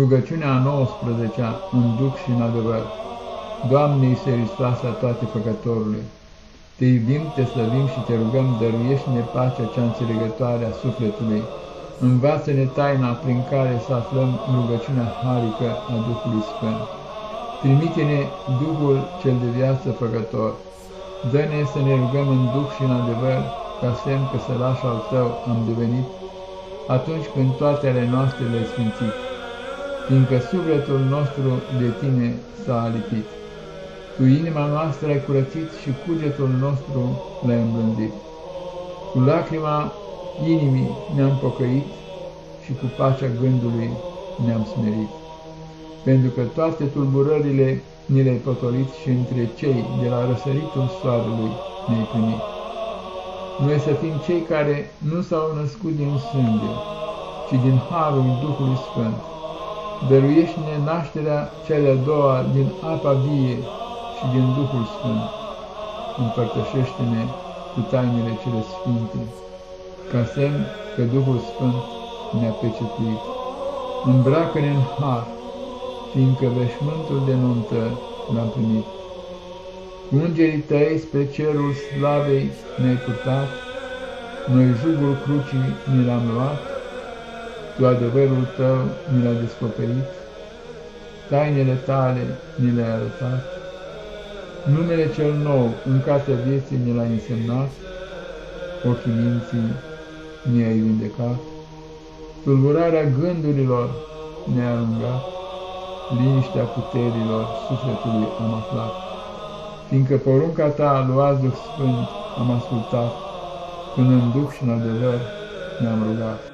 Rugăciunea a 19-a în duc și în adevăr. Doamne Iisuse Hristoase a toate făcătorului, Te iubim, Te slăvim și Te rugăm, dăruiește-ne pacea cea înțelegătoare a sufletului, învață-ne taina prin care să aflăm rugăciunea harică a Duhului Sfânt. Trimite-ne Duhul cel de viață făcător, dă-ne să ne rugăm în Duh și în adevăr, ca semn că sălaș al Tău am devenit, atunci când toate ale noastre le-ai sfințit fiindcă sufletul nostru de tine s-a alipit. Tu inima noastră ai curățit și cugetul nostru l-ai îmblândit. Cu lacrima inimii ne-am pocăit și cu pacea gândului ne-am smerit. Pentru că toate tulburările ni le-ai potolit și între cei de la răsăritul soarelui ne-ai primit. Noi să fim cei care nu s-au născut din sânge, ci din Harul Duhului Sfânt, dăruiește-ne nașterea cea de-a doua din apa vie și din Duhul Sfânt. Împărtășește-ne cu tainele cele sfinte, ca semn că Duhul Sfânt ne-a pecetuit. Îmbracă-ne în har, fiindcă veșmântul de nuntă l-am primit. Cu îngerii tăi spre cerul slavei ne-ai purtat, noi jugul crucii ni l-am luat, tu adevărul tău mi l-ai descoperit, tainele tale ni le-ai arătat, numele cel nou în cartea vieții ni l-ai însemnat, ochii minții mi-ai vindecat, tulburarea gândurilor ne-ai alungat, liniștea puterilor sufletului am aflat, fiindcă porunca ta, luați Duh Sfânt, am ascultat, până în Duh și în adevăr ne-am rugat.